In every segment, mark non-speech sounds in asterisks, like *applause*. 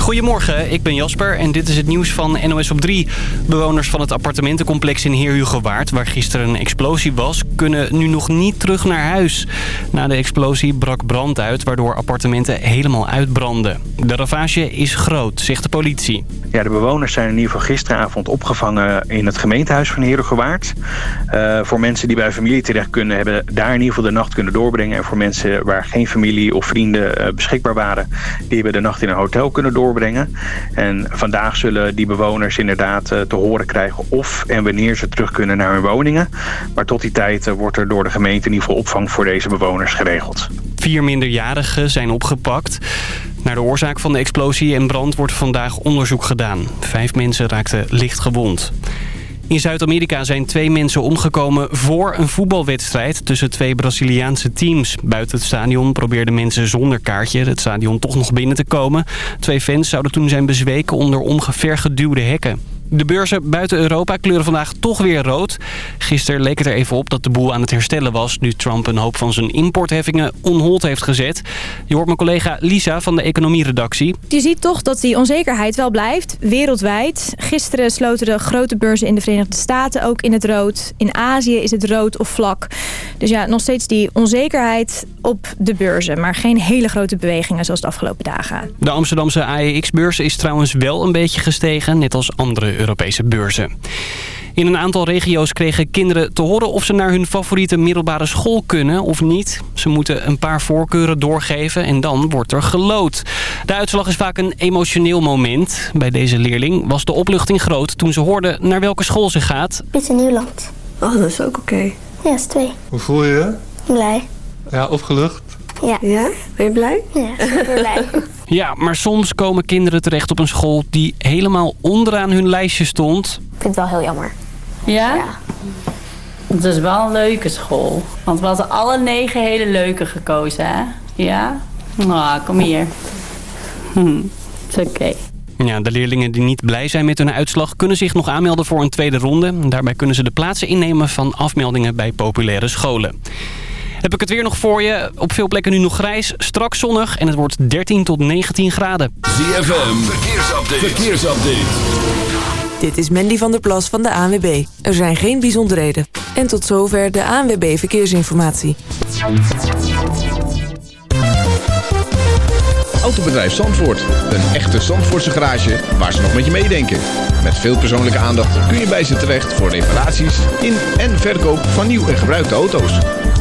Goedemorgen, ik ben Jasper en dit is het nieuws van NOS op 3. Bewoners van het appartementencomplex in Heerhugowaard, waar gisteren een explosie was, kunnen nu nog niet terug naar huis. Na de explosie brak brand uit, waardoor appartementen helemaal uitbrandden. De ravage is groot, zegt de politie. Ja, de bewoners zijn in ieder geval gisteravond opgevangen in het gemeentehuis van Heerhugowaard. Uh, voor mensen die bij familie terecht kunnen, hebben daar in ieder geval de nacht kunnen doorbrengen. En voor mensen waar geen familie of vrienden uh, beschikbaar waren, die hebben de nacht in een hotel kunnen doorbrengen. En vandaag zullen die bewoners inderdaad uh, te horen krijgen of en wanneer ze terug kunnen naar hun woningen. Maar tot die tijd uh, wordt er door de gemeente in ieder geval opvang voor deze bewoners geregeld. Vier minderjarigen zijn opgepakt. Naar de oorzaak van de explosie en brand wordt vandaag onderzoek gedaan. Vijf mensen raakten licht gewond. In Zuid-Amerika zijn twee mensen omgekomen voor een voetbalwedstrijd tussen twee Braziliaanse teams. Buiten het stadion probeerden mensen zonder kaartje het stadion toch nog binnen te komen. Twee fans zouden toen zijn bezweken onder omgevergeduwde hekken. De beurzen buiten Europa kleuren vandaag toch weer rood. Gisteren leek het er even op dat de boel aan het herstellen was... nu Trump een hoop van zijn importheffingen on hold heeft gezet. Je hoort mijn collega Lisa van de economieredactie. Je ziet toch dat die onzekerheid wel blijft, wereldwijd. Gisteren sloten de grote beurzen in de Verenigde Staten ook in het rood. In Azië is het rood of vlak. Dus ja, nog steeds die onzekerheid op de beurzen. Maar geen hele grote bewegingen zoals de afgelopen dagen. De Amsterdamse AEX-beurs is trouwens wel een beetje gestegen, net als andere Europese beurzen. In een aantal regio's kregen kinderen te horen of ze naar hun favoriete middelbare school kunnen of niet. Ze moeten een paar voorkeuren doorgeven en dan wordt er gelood. De uitslag is vaak een emotioneel moment. Bij deze leerling was de opluchting groot toen ze hoorde naar welke school ze gaat. Dit in Nieuwland. Oh, dat is ook oké. Okay. Ja, is twee. Hoe voel je je? Blij. Ja, opgelucht? Ja. Ja? Ben je blij? Ja, super blij. *laughs* Ja, maar soms komen kinderen terecht op een school die helemaal onderaan hun lijstje stond. Ik vind het wel heel jammer. Ja? Ja. Het is wel een leuke school. Want we hadden alle negen hele leuke gekozen, hè? Ja? Nou, kom hier. Hm, het is oké. Ja, de leerlingen die niet blij zijn met hun uitslag kunnen zich nog aanmelden voor een tweede ronde. Daarbij kunnen ze de plaatsen innemen van afmeldingen bij populaire scholen. Heb ik het weer nog voor je. Op veel plekken nu nog grijs, straks zonnig en het wordt 13 tot 19 graden. ZFM, verkeersupdate. verkeersupdate. Dit is Mandy van der Plas van de ANWB. Er zijn geen bijzonderheden. En tot zover de ANWB Verkeersinformatie. Autobedrijf Zandvoort. Een echte Zandvoortse garage waar ze nog met je meedenken. Met veel persoonlijke aandacht kun je bij ze terecht voor reparaties in en verkoop van nieuw en gebruikte auto's.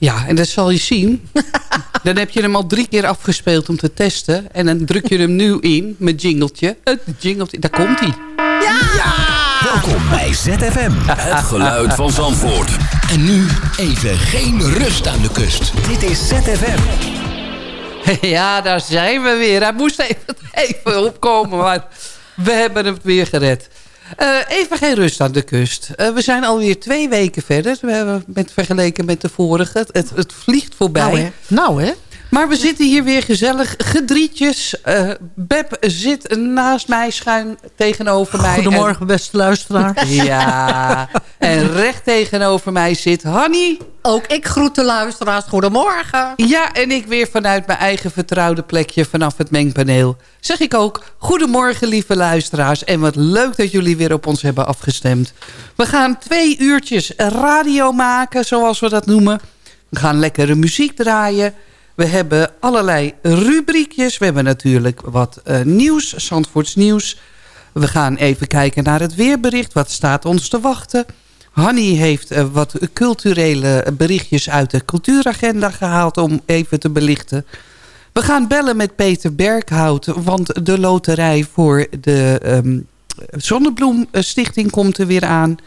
Ja, en dat zal je zien. *laughs* dan heb je hem al drie keer afgespeeld om te testen. En dan druk je hem nu in met jingeltje. Het jingeltje, daar komt hij. Ja! ja! Welkom bij ZFM. Het geluid van Zandvoort. En nu even geen rust aan de kust. Dit is ZFM. *laughs* Ja, daar zijn we weer. Hij moest even, even opkomen, maar we hebben het weer gered. Uh, even geen rust aan de kust. Uh, we zijn alweer twee weken verder. We hebben met, vergeleken met de vorige. Het, het vliegt voorbij. Nou hè. Nou, hè. Maar we zitten hier weer gezellig. Gedrietjes. Uh, Beb zit naast mij schuin tegenover mij. Goedemorgen, en... beste luisteraar. *laughs* Ja. en recht tegenover mij zit Hanny. Ook ik groet de luisteraars. Goedemorgen. Ja, en ik weer vanuit mijn eigen vertrouwde plekje vanaf het mengpaneel. Zeg ik ook, goedemorgen lieve luisteraars. En wat leuk dat jullie weer op ons hebben afgestemd. We gaan twee uurtjes radio maken, zoals we dat noemen. We gaan lekkere muziek draaien. We hebben allerlei rubriekjes. We hebben natuurlijk wat uh, nieuws, Zandvoorts nieuws. We gaan even kijken naar het weerbericht. Wat staat ons te wachten? Hanny heeft uh, wat culturele berichtjes uit de cultuuragenda gehaald... om even te belichten. We gaan bellen met Peter Berghout... want de loterij voor de um, Zonnebloemstichting komt er weer aan...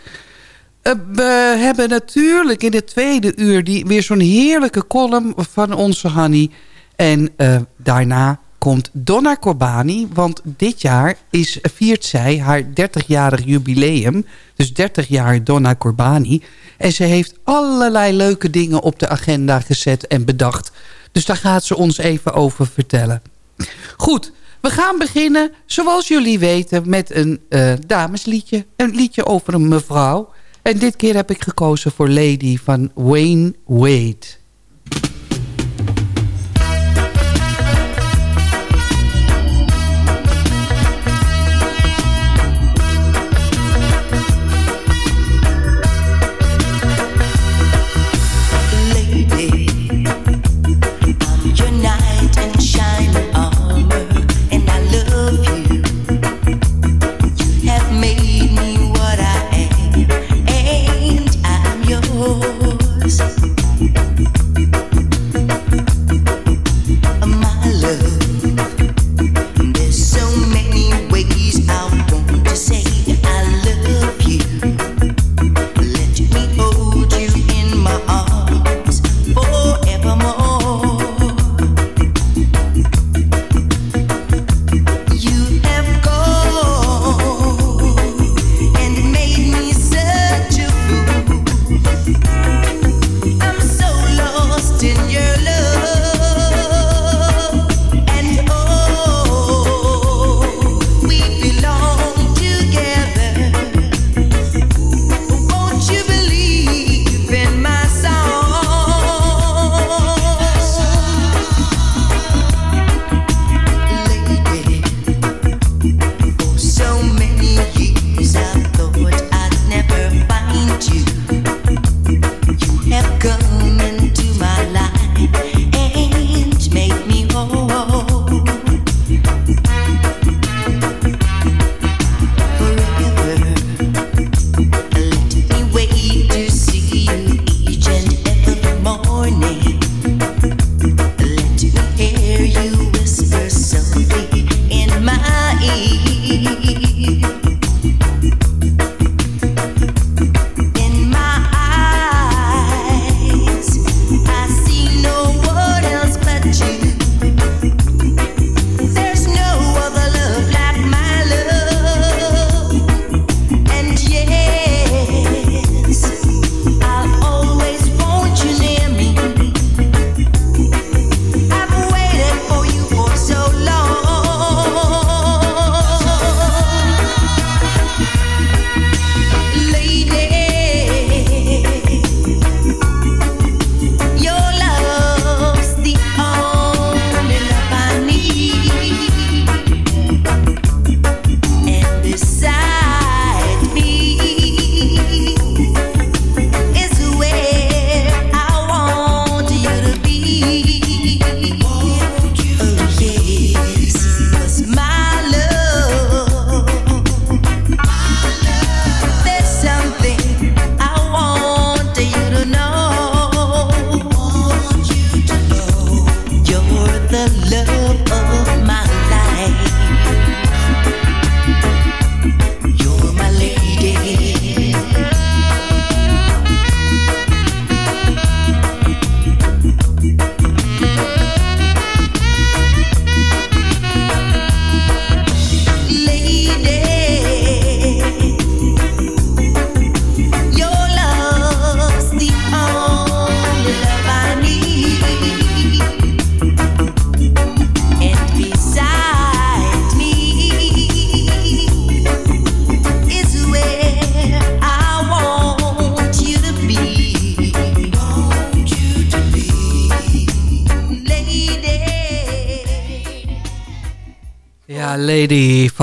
Eh, we hebben natuurlijk in de tweede uur die, weer zo'n heerlijke column van onze Hanny. En eh, daarna komt Donna Corbani. Want dit jaar is, viert zij haar 30-jarig jubileum. Dus 30 jaar Donna Corbani. En ze heeft allerlei leuke dingen op de agenda gezet en bedacht. Dus daar gaat ze ons even over vertellen. Goed, we gaan beginnen, zoals jullie weten, met een uh, damesliedje. Een liedje over een mevrouw. En dit keer heb ik gekozen voor Lady van Wayne Wade.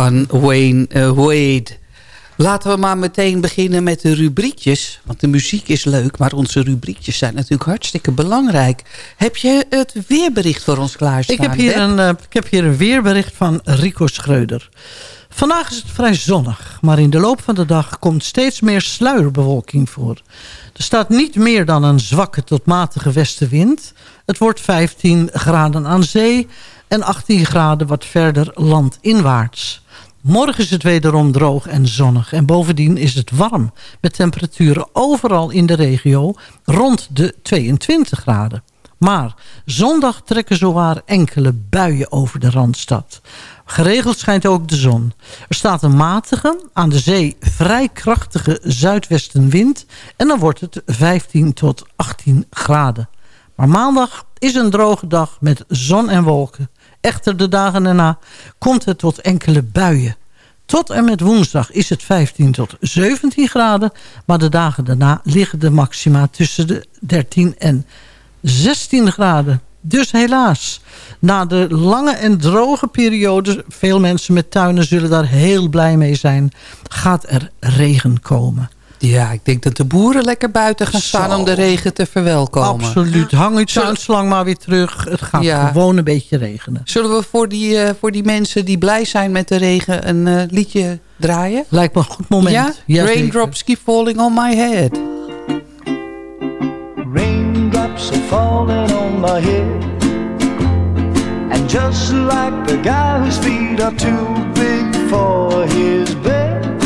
Van Wayne uh, Wade. Laten we maar meteen beginnen met de rubriekjes. Want de muziek is leuk, maar onze rubriekjes zijn natuurlijk hartstikke belangrijk. Heb je het weerbericht voor ons klaarstaan? Ik heb hier, een, uh, ik heb hier een weerbericht van Rico Schreuder. Vandaag is het vrij zonnig, maar in de loop van de dag komt steeds meer sluierbewolking voor. Er staat niet meer dan een zwakke tot matige westenwind. Het wordt 15 graden aan zee en 18 graden wat verder landinwaarts. Morgen is het wederom droog en zonnig. En bovendien is het warm. Met temperaturen overal in de regio rond de 22 graden. Maar zondag trekken zowaar enkele buien over de Randstad. Geregeld schijnt ook de zon. Er staat een matige, aan de zee vrij krachtige zuidwestenwind... en dan wordt het 15 tot 18 graden. Maar maandag is een droge dag met zon en wolken. Echter de dagen daarna komt het tot enkele buien. Tot en met woensdag is het 15 tot 17 graden... maar de dagen daarna liggen de maxima tussen de 13 en 16 graden. Dus helaas, na de lange en droge periode... veel mensen met tuinen zullen daar heel blij mee zijn... gaat er regen komen. Ja, ik denk dat de boeren lekker buiten gaan staan Zo. om de regen te verwelkomen. Absoluut. Hang Zullen- tuinslang maar weer terug. Het gaat Ja. gewoon een beetje regenen. Zullen we voor die, eh, voor die mensen die blij zijn met de regen een eh, liedje draaien? Lijkt me een goed moment. Ja? Raindrops keep falling on my head. Raindrops are falling on my head. And just like the guy whose feet are too big for his bed,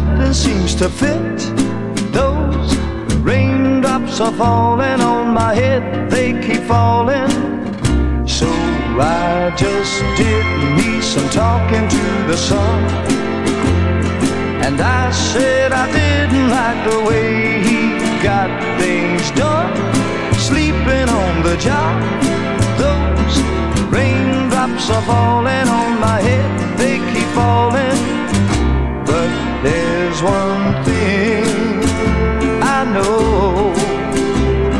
nothing seems to fit. Those raindrops are falling on my head, they keep falling. So I just did me some talking to the sun. And I said I didn't like the way he got things done. Sleeping on the job. Those raindrops are falling on my head. There's one thing I know.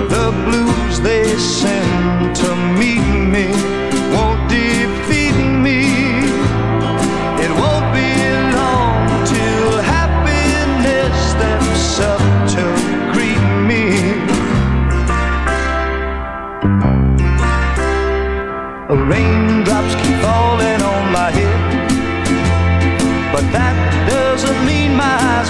The blues they send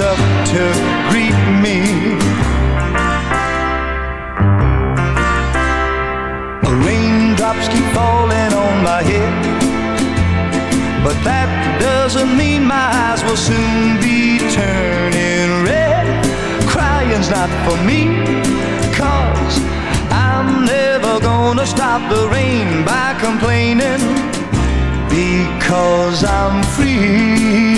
Up to greet me. Raindrops keep falling on my head. But that doesn't mean my eyes will soon be turning red. Crying's not for me, cause I'm never gonna stop the rain by complaining. Because I'm free,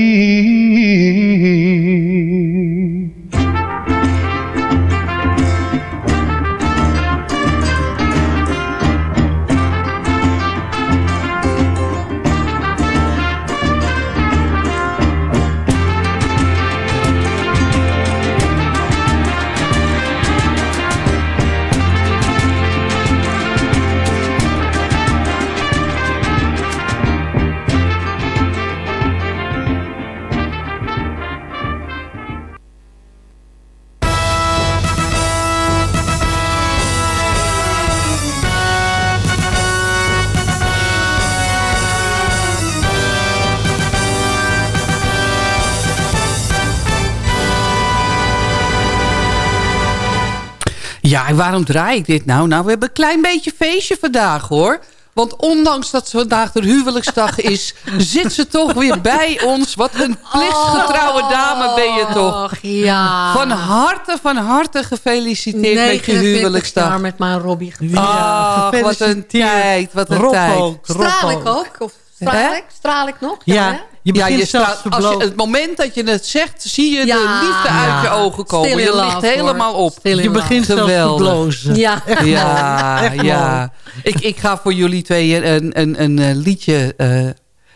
En waarom draai ik dit nou? Nou, we hebben een klein beetje feestje vandaag, hoor. Want ondanks dat ze vandaag de huwelijksdag is... *laughs* zit ze toch weer bij ons. Wat een plichtsgetrouwe dame ben je toch. Och, ja. Van harte, van harte gefeliciteerd met je 49 huwelijksdag. jaar met mijn Robbie. Ach, wat een tijd, wat een Rob tijd. ook, Rob Straal ik ook. ook? Of straal ik? Straal ik nog? Ja, je Ja, begint je zelfs staat, te als je, blozen. het moment dat je het zegt, zie je Ja. de liefde uit je Ja. ogen komen. Still Je ligt helemaal op. Still Je love. begint zelfs te blozen. Ja. Ja, Echt ja. Ik, ik ga voor jullie twee een, een, een, eh, liedje... eh,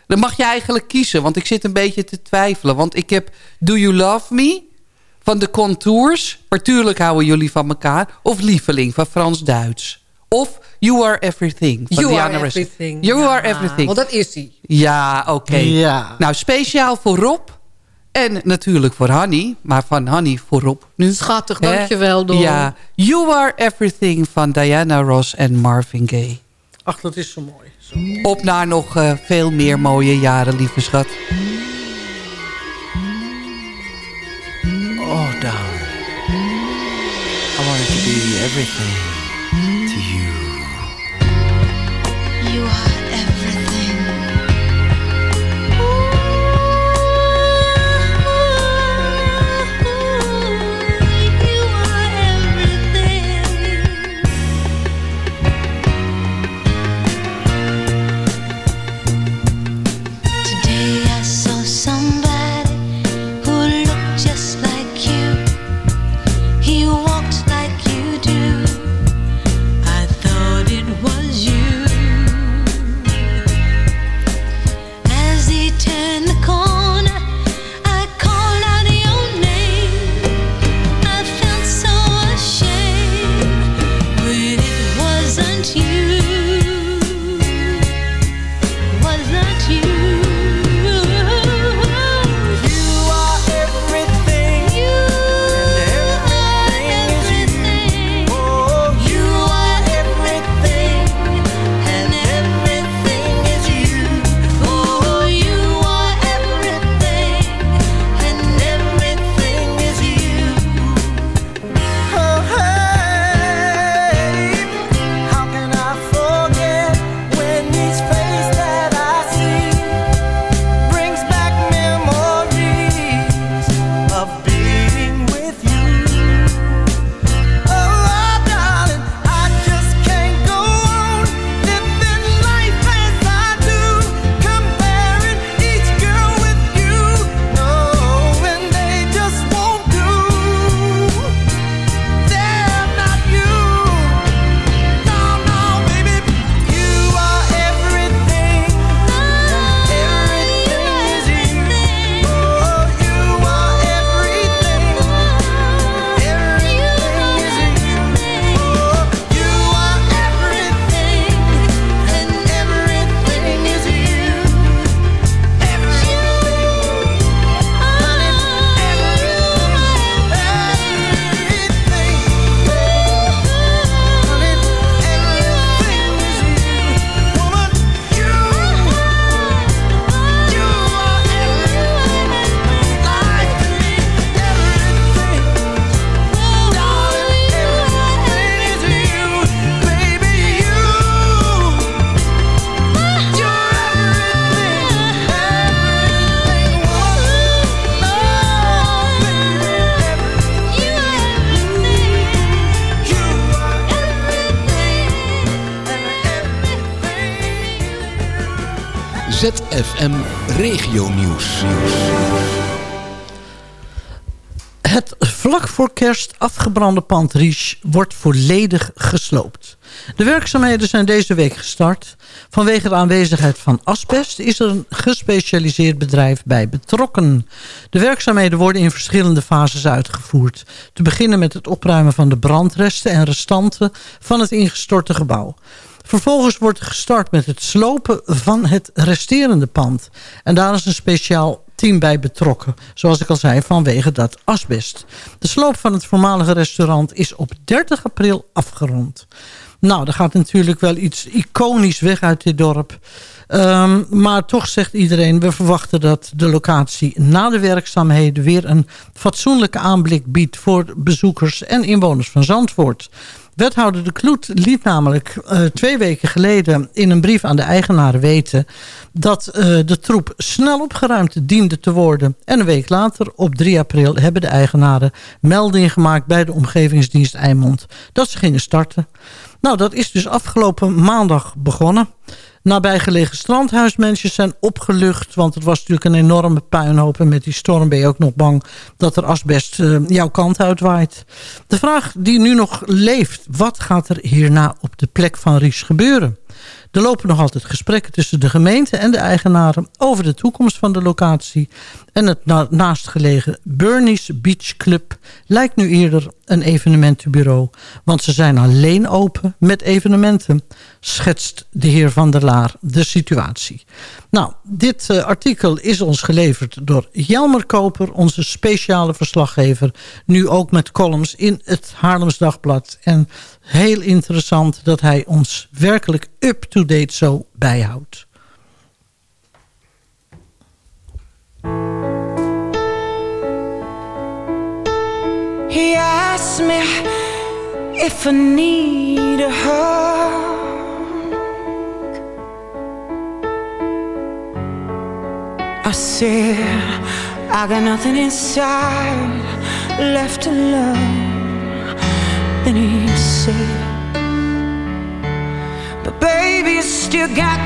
dan mag je eigenlijk kiezen, want ik zit een beetje te twijfelen. Want ik heb Do You Love Me van de Contours. Maar tuurlijk houden jullie van elkaar. Of Lieveling van Frans Duits. Of You Are Everything van You Diana are Ross. everything. You Ja, Are Everything. Want dat is hij. Ja, oké. Ja. Nou, speciaal voor Rob. En natuurlijk voor Hanny. Maar van Hanny voor Rob nu. Schattig, dankjewel, Dol. Ja. You Are Everything van Diana Ross en Marvin Gaye. Ach, dat is zo mooi. Op naar nog eh, veel meer mooie jaren, lieve schat. Oh, darling. I wanted to be everything afgebrande pand Ries wordt volledig gesloopt. De werkzaamheden zijn deze week gestart. Vanwege de aanwezigheid van asbest is er een gespecialiseerd bedrijf bij betrokken. De werkzaamheden worden in verschillende fases uitgevoerd. Te beginnen met het opruimen van de brandresten en restanten van het ingestorte gebouw. Vervolgens wordt gestart met het slopen van het resterende pand. En daar is een speciaal team bij betrokken. Zoals ik al zei, vanwege dat asbest. De sloop van het voormalige restaurant is op 30 april afgerond. Nou, er gaat natuurlijk wel iets iconisch weg uit dit dorp. Ehm, maar toch zegt iedereen, we verwachten dat de locatie na de werkzaamheden weer een fatsoenlijke aanblik biedt voor bezoekers en inwoners van Zandvoort. Wethouder De Kloet liet namelijk uh, twee weken geleden in een brief aan de eigenaren weten... dat uh, de troep snel opgeruimd diende te worden. En een week later, op 3 april, hebben de eigenaren melding gemaakt... bij de omgevingsdienst Eimond dat ze gingen starten. Nou, dat is dus afgelopen maandag begonnen nabijgelegen strandhuismensen zijn opgelucht. Want het was natuurlijk een enorme puinhoop. En met die storm ben je ook nog bang dat er asbest eh, jouw kant uitwaait. De vraag die nu nog leeft. Wat gaat er hierna op de plek van Ries gebeuren? Er lopen nog altijd gesprekken tussen de gemeente en de eigenaren... over de toekomst van de locatie. En het naastgelegen Burnies Beach Club lijkt nu eerder een evenementenbureau. Want ze zijn alleen open met evenementen, schetst de heer Van der Laar de situatie. Nou, dit eh, artikel is ons geleverd door Jelmer Koper, onze speciale verslaggever. Nu ook met columns in het Haarlems Dagblad. En heel interessant dat hij ons werkelijk up-to-date zo bijhoudt. He asked me if I need a hug. I said, I got nothing inside left alone. Then he said, But baby, you still got,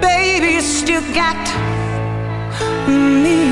baby, you still got me.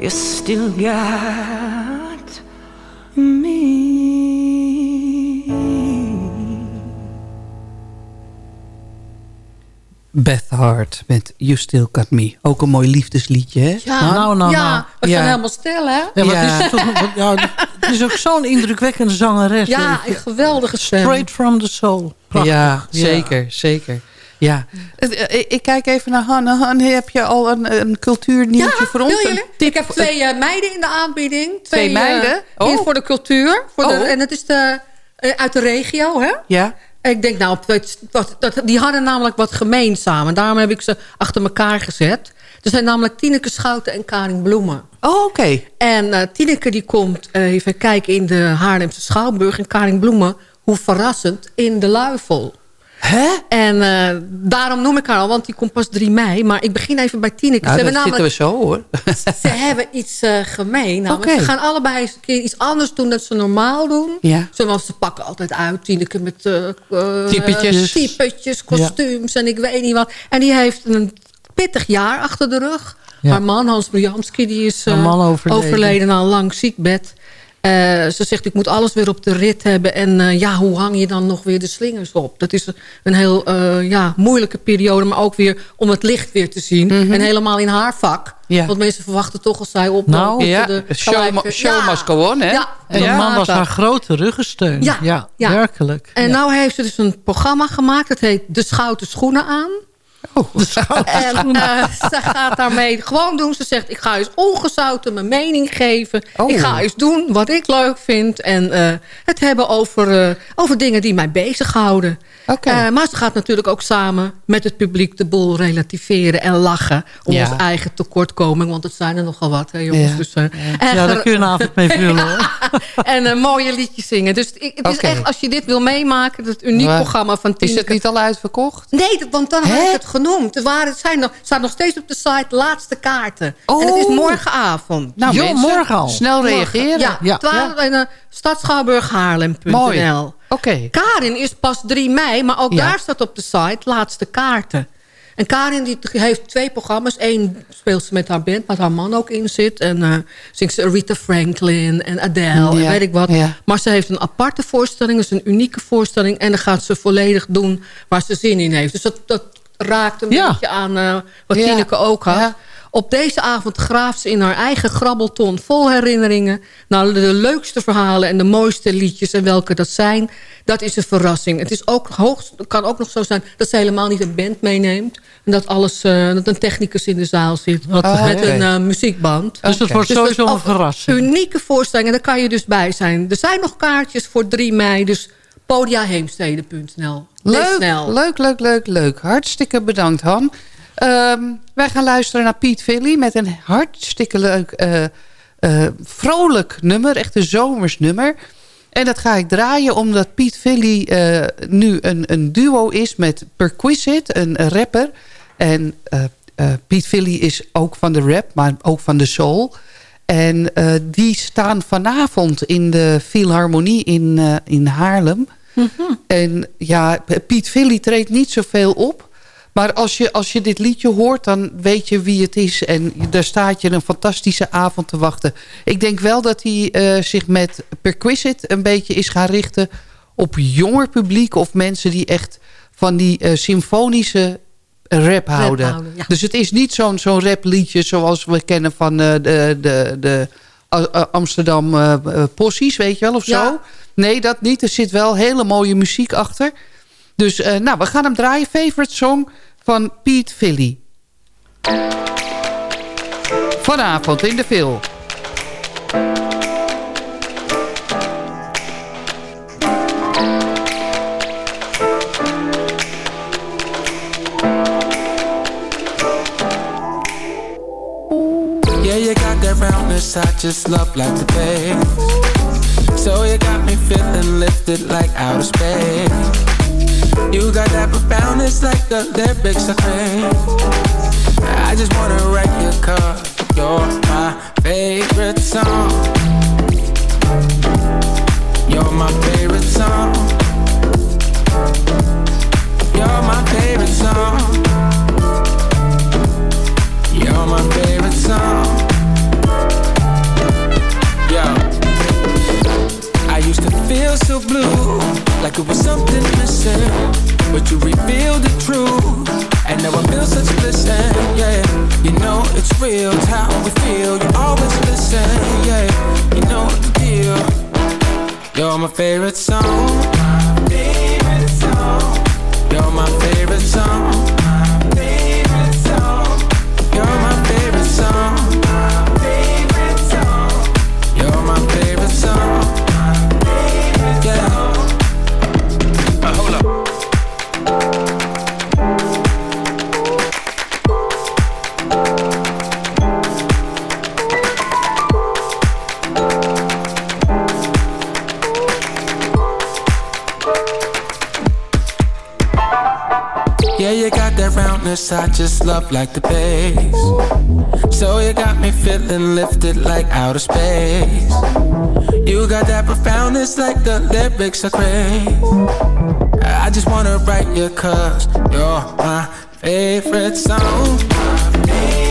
you still got me. Beth Hart met You Still Got Me. Ook een mooi liefdesliedje, hè? Ja, nou, nou, nou. Ja, we ja. helemaal stil, hè? Ja, ja. Is toch, ja het is ook zo'n indrukwekkende zangeres. Ja, een geweldige stem. Straight from the soul. Ja, zeker, zeker. Ja. Eh, Ik, kijk even naar Hanne. Hanne, heb je al een, een cultuurnieuwtje voor ons? wil je? Een Ik heb twee eh, meiden in de aanbieding. Twee eh, meiden? Oh. voor de cultuur. Voor de, Oh. en het is de, eh, uit de regio, hè? Ja. Ik denk nou, wat, dat, die hadden namelijk wat gemeen samen. Daarom heb ik ze achter elkaar gezet. Er zijn namelijk Tineke Schouten en Karin Bloemen. Oh, oké. En eh, Tineke die komt even kijken in de Haarlemse Schouwburg. En Karin Bloemen, hoe verrassend, in de Luifel. Hè? En eh, daarom noem ik haar al, want die komt pas 3 mei. Maar ik begin even bij Tineke. Nou, ze, dat zitten we zo, hoor. ze hebben iets eh, gemeen. Oké. Ze gaan allebei eens een keer iets anders doen dan ze normaal doen. Ja. Zo, want ze pakken altijd uit. Tineke met uh, Typetjes. typetjes, kostuums en ik weet niet wat. En die heeft een pittig jaar achter de rug. Ja. Haar man, Hans Briamski, die is overleden. overleden aan een lang ziekbed. Eh, ze zegt, ik moet alles weer op de rit hebben. En eh, ja, hoe hang je dan nog weer de slingers op? Dat is een heel eh, ja, moeilijke periode. Maar ook weer om het licht weer te zien. En helemaal in haar vak. Ja. Want mensen verwachten toch als zij op. Nou, Ja, de show, gelijke- mu- show Ja. must go on, hè? Ja, En zo man was haar grote ruggensteun. Ja, Ja, ja. werkelijk. En Ja. nou heeft ze dus een programma gemaakt. Dat heet De Schouten Schoenen aan. Oh, *laughs* En eh, ze gaat daarmee gewoon doen. Ze zegt, ik ga eens ongezouten mijn mening geven. Oh. Ik ga eens doen wat ik leuk vind. En eh, het hebben over, eh, over dingen die mij bezighouden. Oké. Eh, maar ze gaat natuurlijk ook samen met het publiek de boel relativeren en lachen. Om Ja. onze eigen tekortkoming. Want het zijn er nogal wat, hè jongens. Ja. Dus, eh, en Ja, daar kun je een avond mee vullen. *laughs* hoor. en eh, mooie liedjes zingen. Dus ik, het is echt, als je dit wil meemaken, het uniek programma van Is Tineke. het niet al uitverkocht? Nee, want dan had ik het genoemd. Er waren, het zijn nog, staat nog steeds op de site laatste kaarten. Oh. En het is morgenavond. Nou, Jo, mensen, morgen al. Snel Morgen. reageren. Ja, Ja. 12 in uh, stadschouwburghaarlem.nl. Mooi. Oké. Karin is pas 3 mei, maar ook Ja. daar staat op de site laatste kaarten. En Karin die heeft twee programma's. Eén speelt ze met haar band, waar haar man ook in zit. En eh zingt ze Rita Franklin en Adele en weet ik wat. ja. Maar ze heeft een aparte voorstelling, dus een unieke voorstelling. En dan gaat ze volledig doen waar ze zin in heeft. Dus dat, dat raakt een Ja. beetje aan eh, wat Ja. Tineke ook had. Ja. Op deze avond graaft ze in haar eigen grabbelton vol herinneringen... naar de leukste verhalen en de mooiste liedjes en welke dat zijn. Dat is een verrassing. Het is ook hoogst, kan ook nog zo zijn dat ze helemaal niet een band meeneemt. En dat, alles, eh, dat een technicus in de zaal zit Wat Oh, met een eh, muziekband. Dus het wordt Dus sowieso dat- een verrassing. Unieke voorstelling en daar kan je dus bij zijn. Er zijn nog kaartjes voor 3 mei, dus podiaheemstede.nl. Leuk, snel. leuk, leuk, leuk, leuk. Hartstikke bedankt, Han. Ehm, wij gaan luisteren naar Piet Villy met een hartstikke leuk, eh, eh, vrolijk nummer. Echt een zomers nummer. En dat ga ik draaien omdat Piet Villy eh, nu een, een duo is met Perquisite, een, rapper. En Piet Villy is ook van de rap, maar ook van de soul. En die staan vanavond in de Philharmonie in, in Haarlem. En ja, Piet Villy treedt niet zoveel op. Maar als je, als je dit liedje hoort, dan weet je wie het is. En daar staat je een fantastische avond te wachten. Ik denk wel dat hij eh, zich met Perquisite een beetje is gaan richten... op jonger publiek of mensen die echt van die eh, symfonische rap houden. houden, ja. Dus het is niet zo'n zo'n rapliedje zoals we kennen van eh, de, de, de Amsterdam eh, Possies, weet je wel, of Ja. zo. Nee, dat niet. Er zit wel hele mooie muziek achter. Dus eh, nou, we gaan hem draaien. Favorite song van Pete Philly. Vanavond in de film. Yeah, you got that I just love like the bass. So you got me feeling lifted like outer space. You got that profoundness like the lyrics I crave. I just wanna write your cause you're my favorite song. You're my favorite song. You're my favorite song. You're my favorite song. Feel so blue, like it was something missing. But you revealed the truth, And now I feel such bliss yeah. You know it's real, it's how we feel. You always listen, yeah. You know the deal. You're my favorite song. My favorite song. You're my favorite song just love like the bass. So you got me feeling lifted like outer space. You got that profoundness like the lyrics are crazy. I just wanna write you cause you're my favorite song. My favorite song.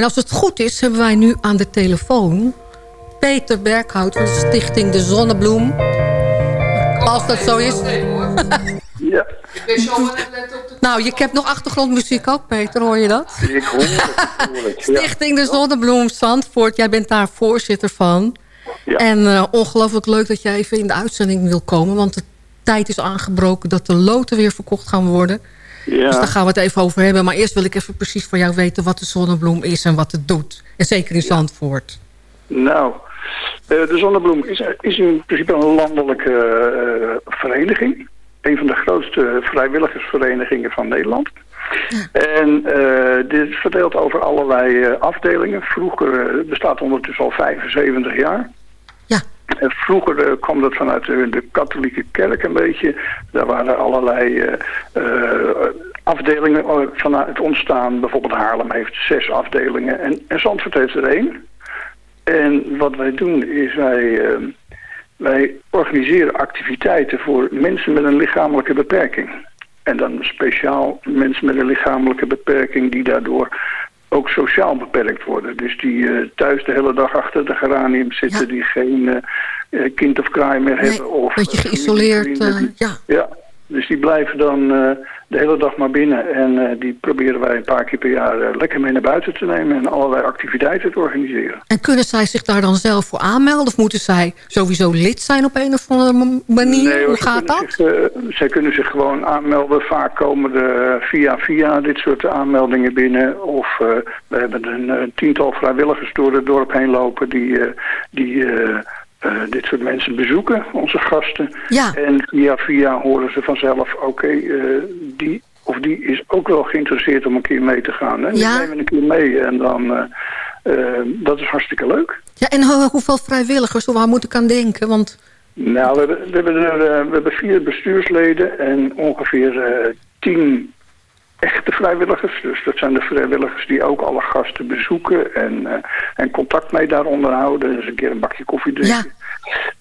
En als het goed is, hebben wij nu aan de telefoon... Peter Berghout van de stichting De Zonnebloem. Als dat zo is. Ja. *laughs* Nou, je hebt nog achtergrondmuziek ook, Peter, hoor je dat? Ik hoor het, ik. Stichting De Zonnebloem Zandvoort, jij bent daar voorzitter van. Ja. En eh, ongelooflijk leuk dat jij even in de uitzending wil komen... want de tijd is aangebroken dat de loten weer verkocht gaan worden... Ja. Dus daar gaan we het even over hebben. Maar eerst wil ik even precies van jou weten wat de zonnebloem is en wat het doet. En zeker in Zandvoort. Nou, eh, de Zonnebloem is, is in principe een landelijke eh, vereniging. Een van de grootste vrijwilligersverenigingen van Nederland. En eh, dit is verdeeld over allerlei afdelingen. Vroeger bestaat ondertussen al 75 jaar. Vroeger eh, kwam dat vanuit de, katholieke kerk een beetje. Daar waren allerlei eh, eh, afdelingen vanuit ontstaan. Bijvoorbeeld Haarlem heeft zes afdelingen en, en Zandvoort heeft er één. En wat wij doen is wij, wij organiseren activiteiten voor mensen met een lichamelijke beperking. En dan speciaal mensen met een lichamelijke beperking die daardoor ook sociaal beperkt worden. Dus die eh, thuis de hele dag achter de geranium zitten, die geen eh, eh, kind of kraai meer hebben. Of, Beetje eh, geïsoleerd, ja. ja, dus die blijven dan eh, de hele dag maar binnen. En eh, die proberen wij een paar keer per jaar eh, lekker mee naar buiten te nemen en allerlei activiteiten te organiseren. En kunnen zij zich daar dan zelf voor aanmelden? Of moeten zij sowieso lid zijn op een of andere manier? Nee, Hoe gaat dat? zich, zij kunnen zich gewoon aanmelden. Vaak komen er via via dit soort aanmeldingen binnen. Of we hebben een tiental vrijwilligers door het dorp heen lopen die, die eh, dit soort mensen bezoeken, onze gasten. Ja. En via via horen ze vanzelf, oké, eh, die of die is ook wel geïnteresseerd om een keer mee te gaan. En Ja. die nemen een keer mee en dan, eh, dat is hartstikke leuk. Ja, en ho- hoeveel vrijwilligers, waar moet ik aan denken? Want Nou, we hebben, we hebben, er, we hebben vier bestuursleden en ongeveer tien echte vrijwilligers. Dus dat zijn de vrijwilligers die ook alle gasten bezoeken en, eh, en contact mee daar onderhouden. Dus een keer een bakje koffie drinken.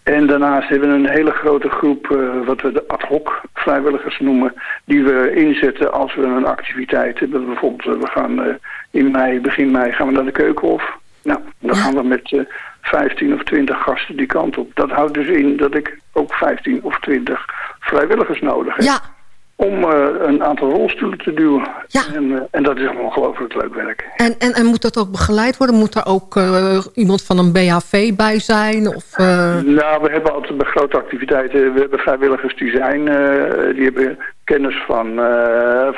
En daarnaast hebben we een hele grote groep, eh, wat we de ad hoc vrijwilligers noemen, die we inzetten als we een activiteit hebben. Bijvoorbeeld, eh, we gaan in mei, begin mei, gaan we naar de Keukenhof. Nou, dan gaan we met eh 15 of 20 gasten die kant op. Dat houdt dus in dat ik ook 15 of 20 vrijwilligers nodig heb. Ja. Om eh, een aantal rolstoelen te duwen. En, eh, en dat is ongelooflijk leuk werk. En, en, en moet dat ook begeleid worden? Moet er ook eh, iemand van een BHV bij zijn? Of, Nou, we hebben altijd bij grote activiteiten, we hebben vrijwilligers die zijn, die hebben kennis van,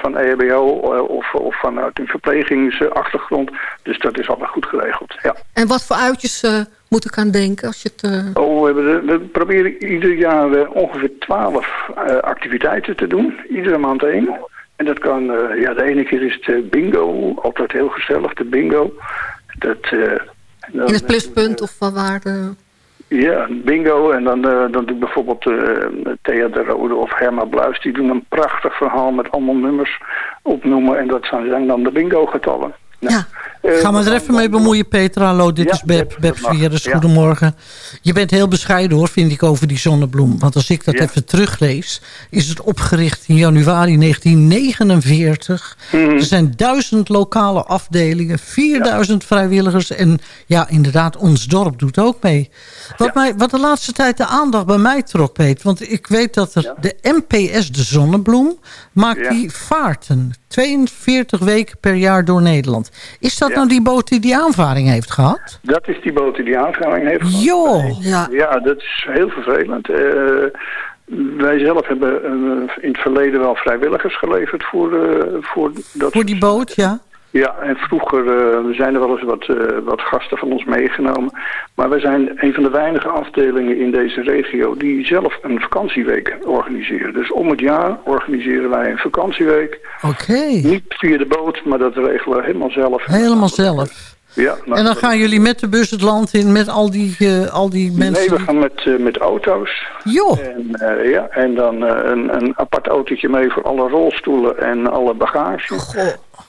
van EHBO eh, of, of vanuit een verplegingsachtergrond. Dus dat is allemaal goed geregeld, ja. En wat voor uitjes moet ik aan denken? Als je het, eh, Oh, we, proberen ieder jaar eh, ongeveer twaalf activiteiten te doen, iedere maand één. En dat kan, eh, ja, de ene keer is het eh, bingo, altijd heel gezellig, de bingo. Dat, eh, dan- in het pluspunt of waar- waar de... Ja, bingo. En dan, eh, dan doe ik bijvoorbeeld eh, Thea de Rode of Herma Bluis. Die doen een prachtig verhaal met allemaal nummers opnoemen. En dat zijn dan de bingo-getallen. Nou, eh, Ga maar er even mee bemoeien, Petra. Hallo, dit Ja, is Beb, Beb. Ja. Goedemorgen. Je bent heel bescheiden hoor, vind ik, over die zonnebloem. Want als ik dat Ja. even teruglees... is het opgericht in januari 1949. Mhm. Er zijn duizend lokale afdelingen, 4000 vrijwilligers... en ja, inderdaad, ons dorp doet ook mee. Wat, mij, wat de laatste tijd de aandacht bij mij trok, Peet... want ik weet dat er de NPS, de zonnebloem... maakt Ja. die vaarten 42 weken per jaar door Nederland. Is dat Ja. nou die boot die die aanvaring heeft gehad? Dat is die boot die die aanvaring heeft gehad. Joh. Ja. Ja, dat is heel vervelend. Eh, wij zelf hebben eh, in het verleden wel vrijwilligers geleverd voor, eh, voor dat Voor die boot, ja. Ja, en vroeger eh, zijn er wel eens wat, eh, wat gasten van ons meegenomen. Maar wij zijn een van de weinige afdelingen in deze regio die zelf een vakantieweek organiseren. Dus om het jaar organiseren wij een vakantieweek. Oké. Niet via de boot, maar dat regelen we helemaal zelf. Helemaal zelf. Ja, nou, En dan gaan jullie met de bus het land in met al die, eh, al die mensen. Nee, we gaan met, met auto's. Joh. En, ja, en dan een, een apart autootje mee voor alle rolstoelen en alle bagage.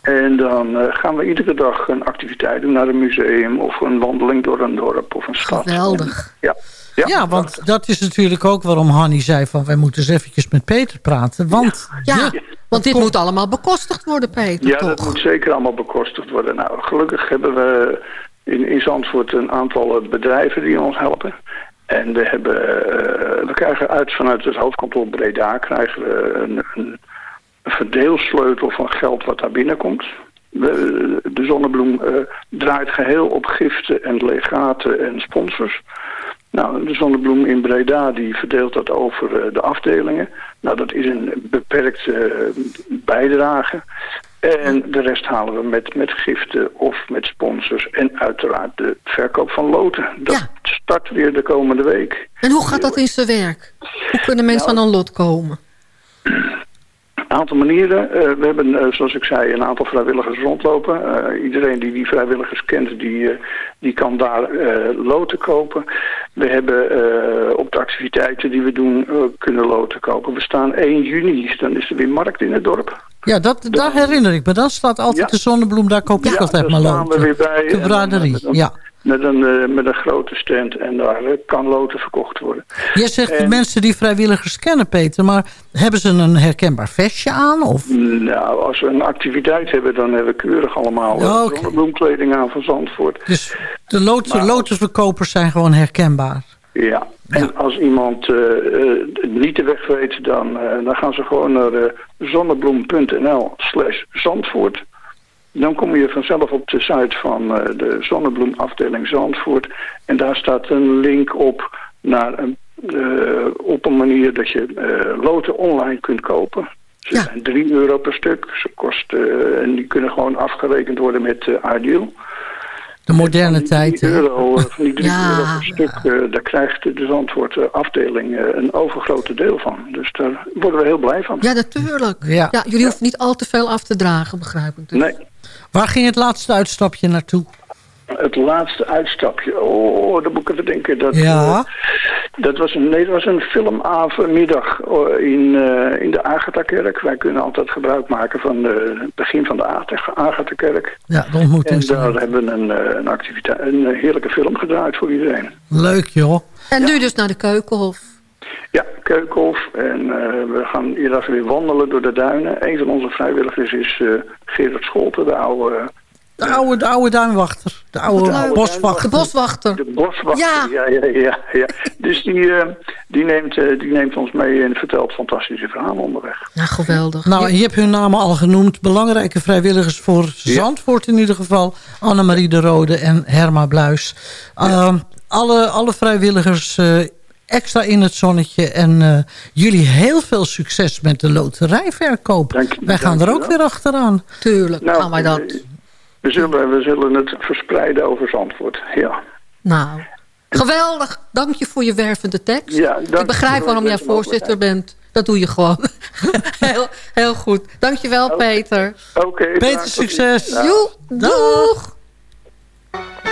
En dan eh, gaan we iedere dag een activiteit doen naar een museum of een wandeling door een dorp of een stad. Geweldig. Ja. Ja, want dat is natuurlijk ook waarom Hanny zei van... wij moeten eens eventjes met Peter praten. Want Ja, want dit moet allemaal bekostigd worden, Peter, Ja, toch? dat moet zeker allemaal bekostigd worden. Nou, gelukkig hebben we in, in Zandvoort een aantal eh, bedrijven die ons helpen. En we, hebben, eh, we krijgen uit vanuit het hoofdkantoor Breda krijgen we een, een verdeelsleutel van geld wat daar binnenkomt. We- de zonnebloem eh, draait geheel op giften en legaten en sponsors. Nou, de zonnebloem in Breda die verdeelt dat over eh, de afdelingen. Nou, dat is een beperkte eh, bijdrage. En de rest halen we met, met giften of met sponsors. En uiteraard de verkoop van loten. Dat start weer de komende week. En hoe gaat dat in zijn werk? Hoe kunnen mensen Nou, aan een lot komen? Een aantal manieren. Eh, we hebben, eh, zoals ik zei, een aantal vrijwilligers rondlopen. Eh, iedereen die die vrijwilligers kent, die, die kan daar loten kopen. We hebben op de activiteiten die we doen kunnen loten kopen. We staan 1 juni, dan is er weer markt in het dorp. ja, dat, daar herinner ik me. Dan staat altijd Ja. de zonnebloem. Daar koop ik Ja, altijd we loten. weer bij. De braderie, ja. Met een, eh, met een grote stand en daar eh, kan loten verkocht worden. Jij zegt de En- mensen die vrijwilligers kennen, Peter. Maar hebben ze een herkenbaar vestje aan? Of? Nou, als we een activiteit hebben, dan hebben we keurig allemaal Ja, oké. zonnebloemkleding aan van Zandvoort. Dus de lot, Maar- lotusverkopers zijn gewoon herkenbaar. Ja, en als iemand eh, niet de weg weet, dan, dan gaan ze gewoon naar zonnebloem.nl slash Zandvoort. Dan kom je vanzelf op de site van eh, de zonnebloemafdeling Zandvoort. En daar staat een link op naar een, eh, op een manier dat je eh, loten online kunt kopen. Ze zijn 3 euro per stuk. Ze kosten, en die kunnen gewoon afgerekend worden met Ideal. De moderne tijd. hè? euro, eh, van die 3 Ja. euro per stuk, eh, daar krijgt de Zandvoort eh, afdeling eh, een overgrote deel van. Dus daar worden we heel blij van. Ja, natuurlijk. Ja. Ja. jullie hoeven niet al te veel af te dragen, begrijp ik. Dus. Nee. Waar ging het laatste uitstapje naartoe? Het laatste uitstapje. Oh, dat moet ik even denken. Dat, Ja. eh, dat was een, nee, dat was een filmavondmiddag eh, in, eh, in de Agatha-kerk. Wij kunnen altijd gebruik maken van de, het begin van de Agatha- Agatha-kerk. Ja, de En ontmoetingsruimte. daar hebben we een, een, activiteit, een heerlijke film gedraaid voor iedereen. Leuk joh. En nu dus naar de Keukenhof. Ja, Keukenhof. En eh, we gaan hierdag weer wandelen door de duinen. Een van onze vrijwilligers is eh, Gerard Scholten, de oude... De oude, de oude duinwachter. De oude boswachter. De boswachter. De boswachter, Ja. ja, ja, ja. ja. Dus die, eh, die, neemt, eh, die neemt ons mee en vertelt fantastische verhalen onderweg. Ja, geweldig. Nou, je hebt hun namen al genoemd. Belangrijke vrijwilligers voor Zandvoort in ieder geval. Annemarie de Rode en Herma Bluis. Ehm, alle, alle vrijwilligers eh, extra in het zonnetje. En eh, jullie heel veel succes met de loterijverkoop. Wij gaan er ook weer achteraan. Tuurlijk, Nou, gaan wij dat. We zullen, we zullen het verspreiden over Zandvoort, ja. Nou, geweldig. Dank je voor je wervende tekst. Ja, dank Ik begrijp je waarom jij voorzitter bent. Dat doe je gewoon. *laughs* heel, heel goed. Dankjewel, Peter. Oké. Peter, succes. Joe, doeg. Zwaai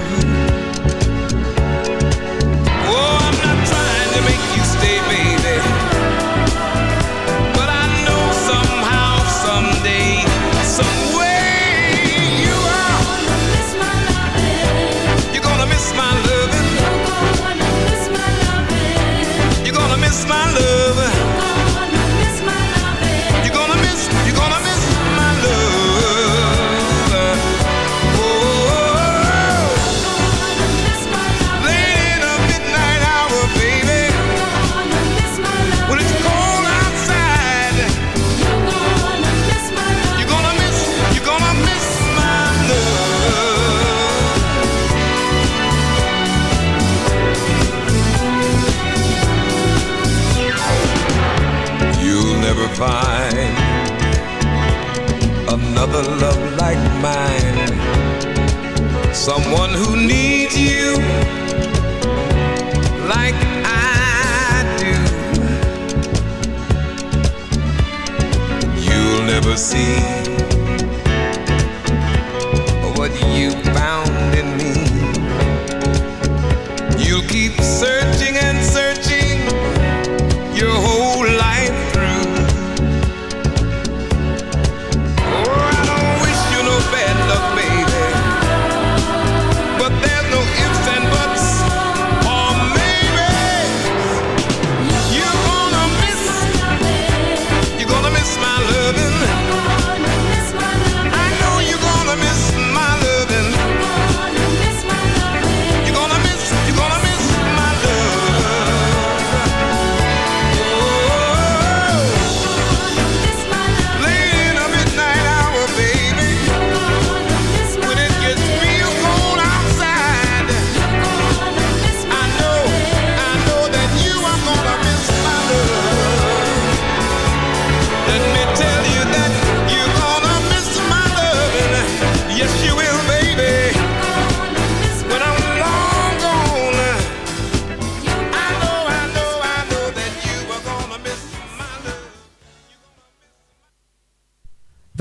Another love like mine. Someone who needs you like I do. You'll never see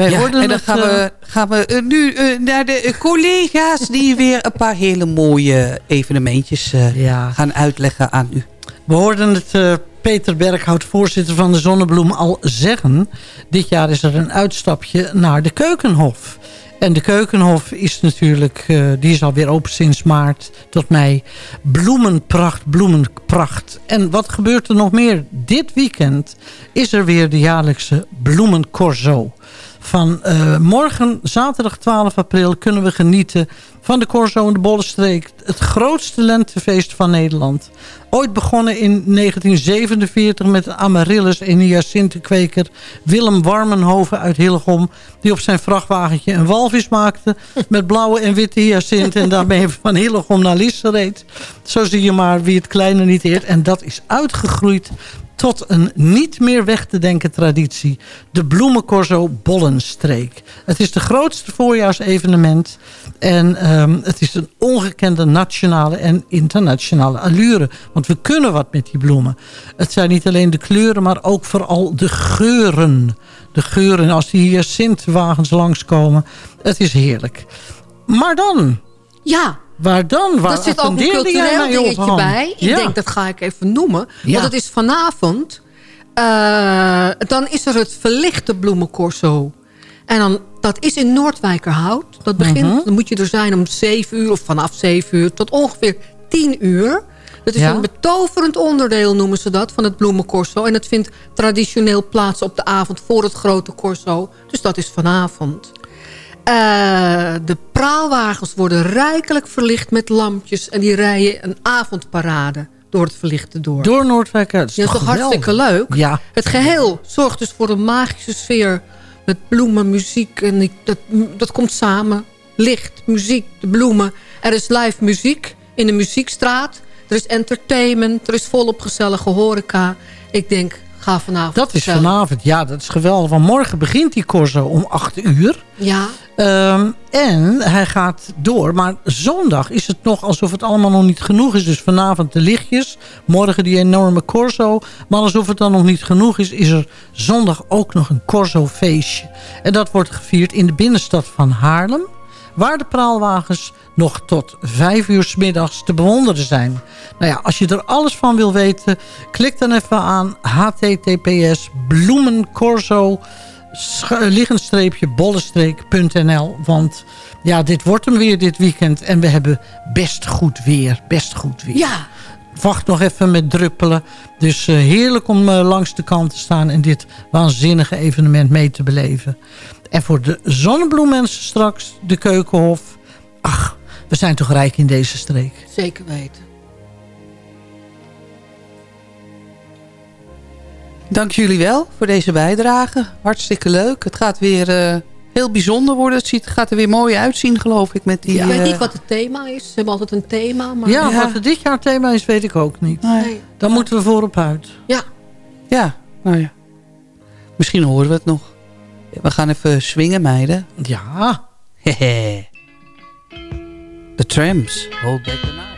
Wij Ja, en dan het, gaan eh, we, gaan we eh, nu eh, naar de eh, collega's... die *laughs* weer een paar hele mooie evenementjes eh, gaan uitleggen aan u. We hoorden het eh, Peter Berghout, voorzitter van de Zonnebloem, al zeggen. Dit jaar is er een uitstapje naar de Keukenhof. En de Keukenhof is natuurlijk, eh, die is alweer open sinds maart tot mei. Bloemenpracht, bloemenpracht. En wat gebeurt er nog meer? Dit weekend is er weer de jaarlijkse bloemencorso. Van eh, morgen, zaterdag 12 april, kunnen we genieten van de Corso in de Bollenstreek. Het grootste lentefeest van Nederland. Ooit begonnen in 1947 met de amaryllis en hyacinthenkweker Willem Warmenhoven uit Hillegom. Die op zijn vrachtwagentje een walvis maakte met blauwe en witte hyacinten. En daarmee van Hillegom naar Lisse reed. Zo zie je maar wie het kleine niet eert. En dat is uitgegroeid tot een niet meer weg te denken traditie. De Bloemencorso Bollenstreek. Het is de grootste voorjaarsevenement. En ehm, het is een ongekende nationale en internationale allure. Want we kunnen wat met die bloemen. Het zijn niet alleen de kleuren, maar ook vooral de geuren. De geuren als die hyacintwagens langskomen. Het is heerlijk. Maar dan... Ja, Waar dan? Waar er zit ook een cultureel dingetje bij. Ik Ja. denk, dat ga ik even noemen. Ja. Want het is vanavond. eh, dan is er het verlichte bloemencorso. En dan, dat is in Noordwijkerhout. Dat begint, Mhm. dan moet je er zijn om 7 uur of vanaf 7 uur tot ongeveer 10 uur. Dat is Ja. een betoverend onderdeel, noemen ze dat, van het bloemencorso. En het vindt traditioneel plaats op de avond voor het grote corso. Dus dat is vanavond. Eh, de praalwagens worden rijkelijk verlicht met lampjes. En die rijden een avondparade door het verlichte dorp. Door Noordwijk. Ja, dat is toch hartstikke leuk? Ja. Het geheel zorgt dus voor een magische sfeer. Met bloemen, muziek. En ik- dat, dat komt samen. Licht, muziek, de bloemen. Er is live muziek in de muziekstraat. Er is entertainment. Er is volop gezellige horeca. Ik denk, ga vanavond Dat is vanavond. Ja, dat is geweldig. Want morgen begint die corso om 8 uur. Ja. Ehm, en hij gaat door. Maar zondag is het nog alsof het allemaal nog niet genoeg is. Dus vanavond de lichtjes. Morgen die enorme corso. Maar alsof het dan nog niet genoeg is... is er zondag ook nog een corso feestje. En dat wordt gevierd in de binnenstad van Haarlem. Waar de praalwagens nog tot vijf uur 's middags te bewonderen zijn. Nou ja, als je er alles van wil weten... klik dan even aan https bloemencorso liggenstreepje bollenstreek.nl. Want ja, dit wordt hem weer dit weekend. En we hebben best goed weer. Best goed weer. Ja. Wacht nog even met druppelen. Dus eh, heerlijk om eh, langs de kant te staan... en dit waanzinnige evenement mee te beleven. En voor de zonnebloemmensen straks, de Keukenhof. Ach, we zijn toch rijk in deze streek. Zeker weten. Dank jullie wel voor deze bijdrage. Hartstikke leuk. Het gaat weer eh, heel bijzonder worden. Het ziet, gaat er weer mooi uitzien, geloof ik. Met die, ik weet eh, niet wat het thema is. Ze hebben altijd een thema. Maar Ja, wat er dit jaar thema is, weet ik ook niet. Nee. Dan moeten we voorop uit. Ja. Ja, nou ja. Misschien horen we het nog. We gaan even swingen, meiden. Ja. Hehe. The Tramps. Hold back the night.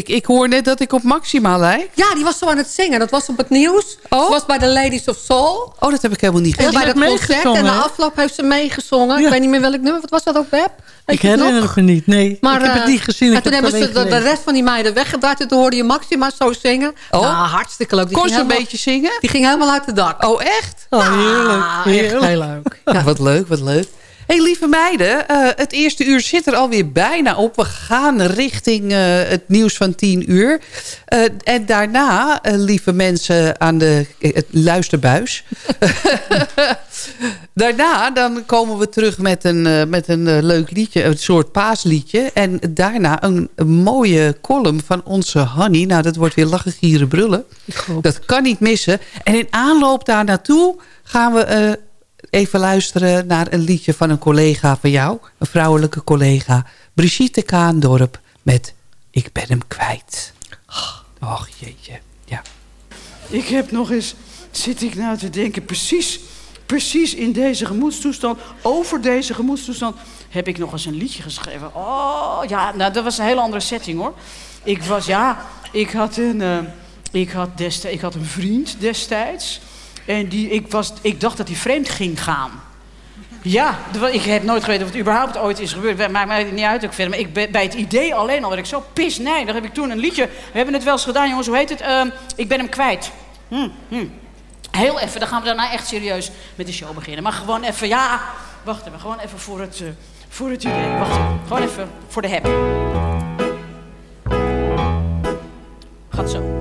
Ik, ik hoor net dat ik op Maxima lijk. Ja, die was zo aan het zingen. Dat was op het nieuws. Oh? Ze was bij de Ladies of Soul. Oh, dat heb ik helemaal niet En gezien. bij dat concert. En na afloop heeft ze meegezongen. Ja. Ik weet niet meer welk nummer. Wat was dat ook, Web? Weet Ik herinner nog? het me niet, nee. Maar, ik heb het eh, niet gezien. En toen heb hebben ze de, rest van die meiden weggedraaid. En toen hoorde je Maxima zo zingen. Oh? Nou, hartstikke leuk. Die Kon ging ze een beetje zingen? Die ging helemaal uit de dak. Oh, echt? Oh, heerlijk. Ah, heerlijk. echt heel leuk. Ja, wat leuk, wat leuk. Hey, lieve meiden, eh, het eerste uur zit er alweer bijna op. We gaan richting eh, het nieuws van 10 uur. Eh, en daarna, lieve mensen aan de het luisterbuis. *laughs* daarna dan komen we terug met een, met een leuk liedje, een soort paasliedje. En daarna een, een mooie column van onze Hanny. Nou, dat wordt weer lachen, gieren, brullen. Dat kan niet missen. En in aanloop daar naartoe gaan we... even luisteren naar een liedje van een collega van jou. Een vrouwelijke collega. Brigitte Kaandorp met Ik ben hem kwijt. Och jeetje. Ja. Ik heb nog eens, zit ik nou te denken, precies, precies in deze gemoedstoestand, over deze gemoedstoestand, heb ik nog eens een liedje geschreven. Oh, ja, nou, dat was een hele andere setting hoor. Ik was, ja, ik had een, eh, ik had destijds, ik had een vriend destijds. En die, ik, was, ik dacht dat hij vreemd ging gaan. Ja, ik heb nooit geweten of het überhaupt ooit is gebeurd. Maakt mij niet uit ook verder. Maar ik, ben- bij het idee alleen al werd ik zo pisnij. Dan heb ik toen een liedje... We hebben het wel eens gedaan, jongens. Hoe heet het? Ehm, ik ben hem kwijt. Hm, hm. Heel even. Dan gaan we daarna echt serieus met de show beginnen. Maar gewoon even... Ja, wacht even. Gewoon even voor het, eh, voor het idee. Wacht even. Gewoon even voor de heb. Gaat zo.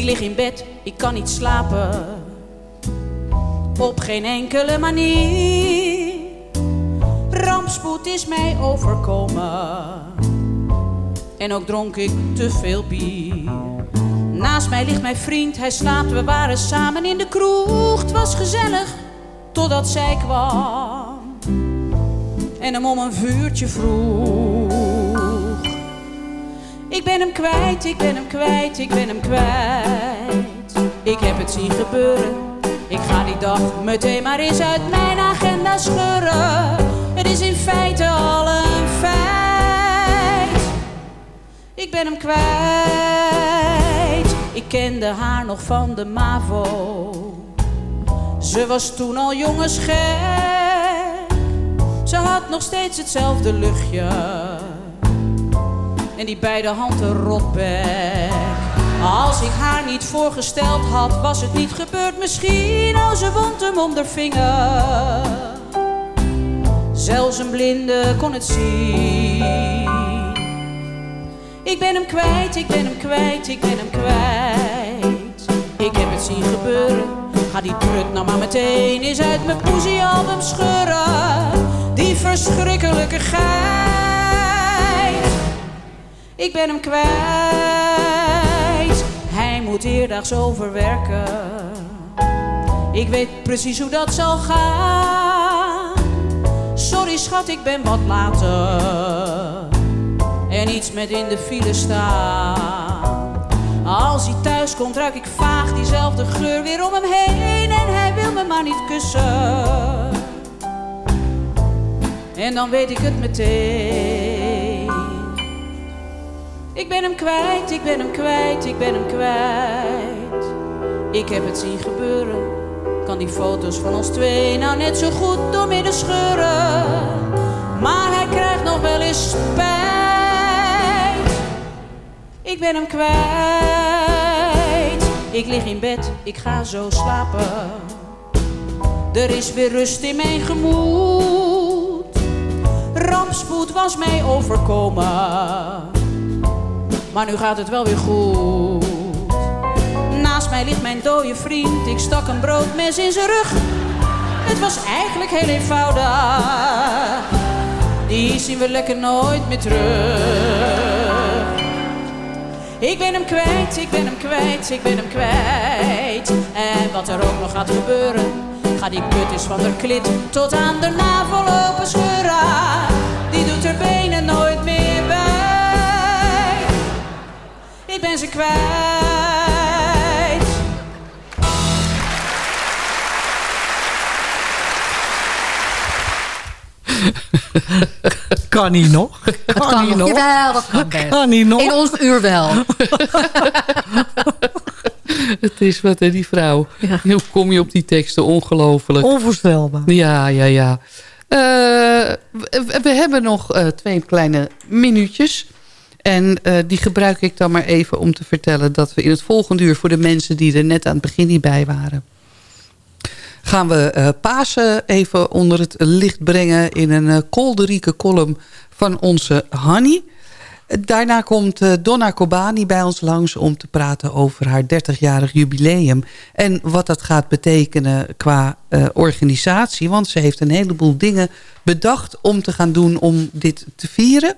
Ik lig in bed. Ik kan niet slapen op geen enkele manier. Rampspoed is mij overkomen en ook dronk ik te veel bier. Naast mij ligt mijn vriend, hij slaapt, we waren samen in de kroeg. Het was gezellig, totdat zij kwam en hem om een vuurtje vroeg. Ik ben hem kwijt, ik ben hem kwijt, ik ben hem kwijt. Ik heb het zien gebeuren. Ik ga die dag meteen maar eens uit mijn agenda scheuren. Het is in feite al een feit. Ik ben hem kwijt. Ik kende haar nog van de MAVO. Ze was toen al jongensgek. Ze had nog steeds hetzelfde luchtje en die bij de hand een rotbek. Als ik haar niet voorgesteld had, was het niet gebeurd misschien. Oh, ze wond hem om de vinger. Zelfs een blinde kon het zien. Ik ben hem kwijt, ik ben hem kwijt, ik ben hem kwijt. Ik heb het zien gebeuren, Ga die prut nou maar meteen eens uit mijn poesiealbum scheuren. Die verschrikkelijke geit. Ik ben hem kwijt. Hij moet eerdags overwerken. Ik weet precies hoe dat zal gaan. Sorry schat, ik ben wat later. En iets met in de file staan. Als hij thuis komt, ruik ik vaag diezelfde geur weer om hem heen. En hij wil me maar niet kussen. En dan weet ik het meteen. Ik ben hem kwijt, ik ben hem kwijt, ik ben hem kwijt. Ik heb het zien gebeuren. Kan die foto's van ons twee nou net zo goed doormidden scheuren. Maar hij krijgt nog wel eens spijt. Ik ben hem kwijt. Ik lig in bed, ik ga zo slapen. Er is weer rust in mijn gemoed. Rampspoed was mij overkomen. Maar nu gaat het wel weer goed. Naast mij ligt mijn dode vriend. Ik stak een broodmes in zijn rug. Het was eigenlijk heel eenvoudig. Die zien we lekker nooit meer terug. Ik ben hem kwijt, ik ben hem kwijt, ik ben hem kwijt. En wat er ook nog gaat gebeuren, ga die kut van de klit tot aan de navel open scheuren. Die doet er benen nooit meer Ik ben ze kwijt. Kan hij nog? Dat kan hij nog. Jawel, dat kan best. Kan hij nog? In ons uur wel. *laughs* Het is wat, hè, die vrouw. Hoe kom je op die teksten? Ongelooflijk. Onvoorstelbaar. Ja, ja, ja. Eh, we, we hebben nog eh, twee kleine minuutjes. En eh, die gebruik ik dan maar even om te vertellen... dat we in het volgende uur, voor de mensen die er net aan het begin niet bij waren... gaan we eh, Pasen even onder het licht brengen... in een uh, kolderieke column van onze Hanny... Daarna komt Donna Kobani bij ons langs om te praten over haar 30-jarig jubileum. En wat dat gaat betekenen qua organisatie. Want ze heeft een heleboel dingen bedacht om te gaan doen om dit te vieren.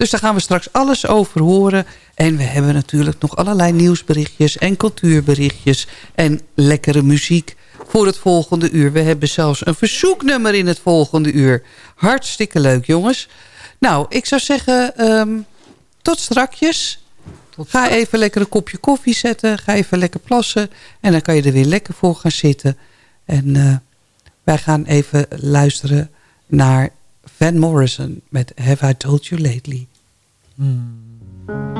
Dus daar gaan we straks alles over horen. En we hebben natuurlijk nog allerlei nieuwsberichtjes en cultuurberichtjes. En lekkere muziek voor het volgende uur. We hebben zelfs een verzoeknummer in het volgende uur. Hartstikke leuk jongens. Nou, ik zou zeggen... Um, tot strakjes. Ga even lekker een kopje koffie zetten. Ga even lekker plassen. En dan kan je er weer lekker voor gaan zitten. En uh, wij gaan even luisteren naar Van Morrison met Have I Told You Lately. Hmm.